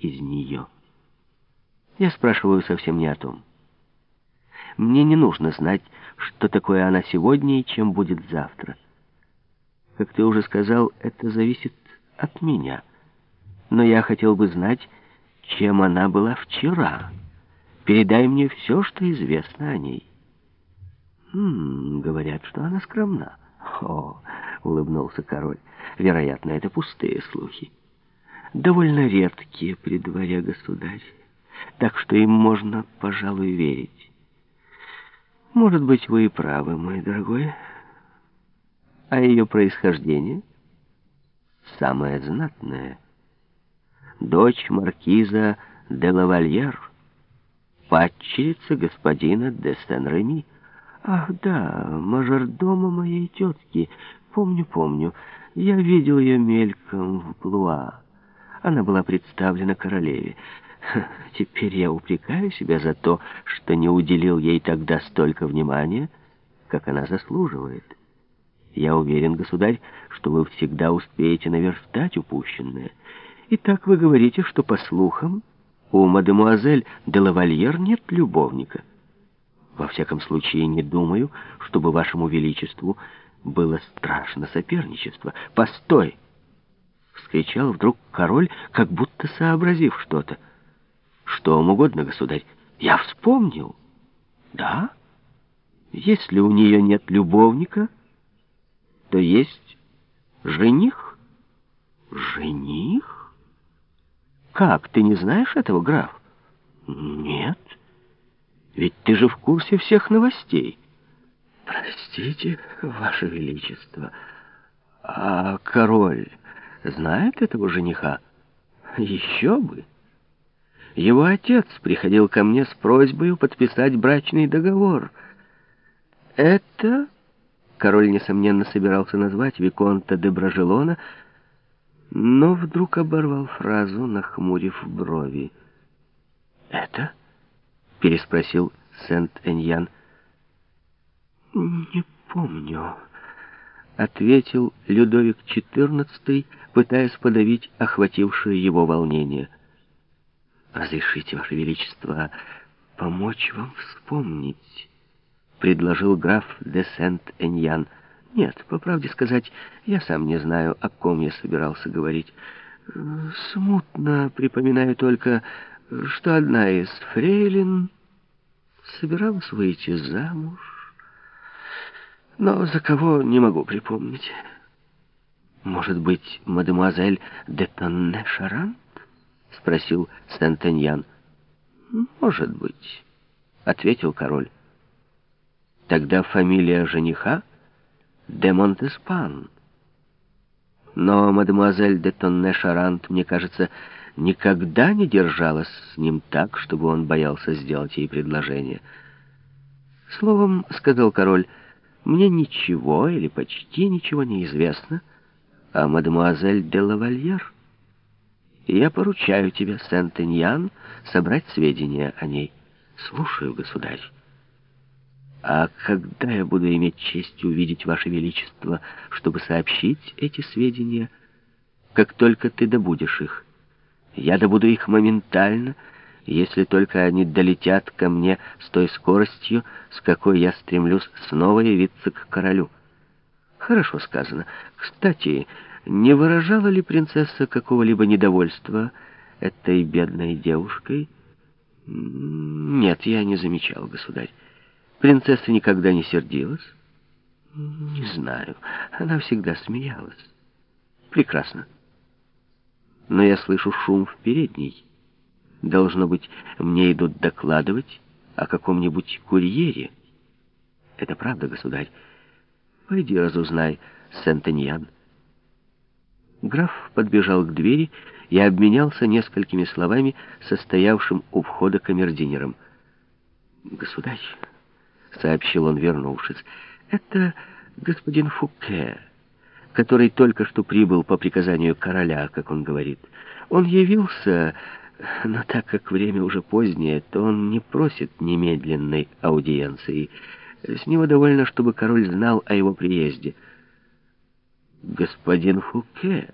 из нее. Я спрашиваю совсем не о том. Мне не нужно знать, что такое она сегодня и чем будет завтра. Как ты уже сказал, это зависит от меня. Но я хотел бы знать, чем она была вчера. Передай мне все, что известно о ней. «Хм, говорят, что она скромна». «О!» — улыбнулся король. «Вероятно, это пустые слухи. Довольно редкие при дворе государь, так что им можно, пожалуй, верить. Может быть, вы и правы, мой дорогой. А ее происхождение? Самое знатное. Дочь маркиза де лавальер, падчерица господина де Сен-Реми. Ах, да, мажордома моей тетки. Помню, помню. Я видел ее мельком в Плуа. Она была представлена королеве. Теперь я упрекаю себя за то, что не уделил ей тогда столько внимания, как она заслуживает. Я уверен, государь, что вы всегда успеете наверстать упущенное. И так вы говорите, что, по слухам, у мадемуазель де лавальер нет любовника. Во всяком случае, не думаю, чтобы вашему величеству было страшно соперничество. Постой! — вскричал вдруг король, как будто сообразив что-то. Что вам угодно, государь. Я вспомнил. Да? Если у нее нет любовника, то есть жених. Жених? Как, ты не знаешь этого, граф? Нет. Ведь ты же в курсе всех новостей. Простите, ваше величество, а король знает этого жениха? Еще бы. Его отец приходил ко мне с просьбой подписать брачный договор. Это, король, несомненно, собирался назвать Виконта де Бражелона, но вдруг оборвал фразу, нахмурив брови. «Это?» — переспросил Сент-Эньян. «Не помню», — ответил Людовик XIV, пытаясь подавить охватившее его волнение. «Разрешите, Ваше Величество, помочь вам вспомнить», — предложил граф де Сент-Эньян. «Нет, по правде сказать, я сам не знаю, о ком я собирался говорить. Смутно припоминаю только, что одна из фрейлин собиралась выйти замуж, но за кого не могу припомнить. Может быть, мадемуазель де Тонне-Шаран?» — спросил Сент-Эньян. «Может быть», — ответил король. «Тогда фамилия жениха — де Монтеспан. Но мадемуазель де Тонне-Шарант, мне кажется, никогда не держалась с ним так, чтобы он боялся сделать ей предложение. Словом, — сказал король, — мне ничего или почти ничего не известно о мадемуазель де Лавальер» я поручаю тебе, Сент-Эньян, собрать сведения о ней. Слушаю, государь. А когда я буду иметь честь увидеть Ваше Величество, чтобы сообщить эти сведения, как только ты добудешь их? Я добуду их моментально, если только они долетят ко мне с той скоростью, с какой я стремлюсь снова явиться к королю. Хорошо сказано. Кстати, не выражала ли принцесса какого-либо недовольства этой бедной девушкой? Нет, я не замечал, государь. Принцесса никогда не сердилась? Не знаю. Она всегда смеялась. Прекрасно. Но я слышу шум в передней. Должно быть, мне идут докладывать о каком-нибудь курьере. Это правда, государь. Пойди разузнай, Сент-Эньян. Граф подбежал к двери и обменялся несколькими словами состоявшим у входа камердинером. «Государь», — сообщил он, вернувшись, — «это господин Фуке, который только что прибыл по приказанию короля, как он говорит. Он явился, но так как время уже позднее, то он не просит немедленной аудиенции. С него довольно, чтобы король знал о его приезде». «Господин Фуке»,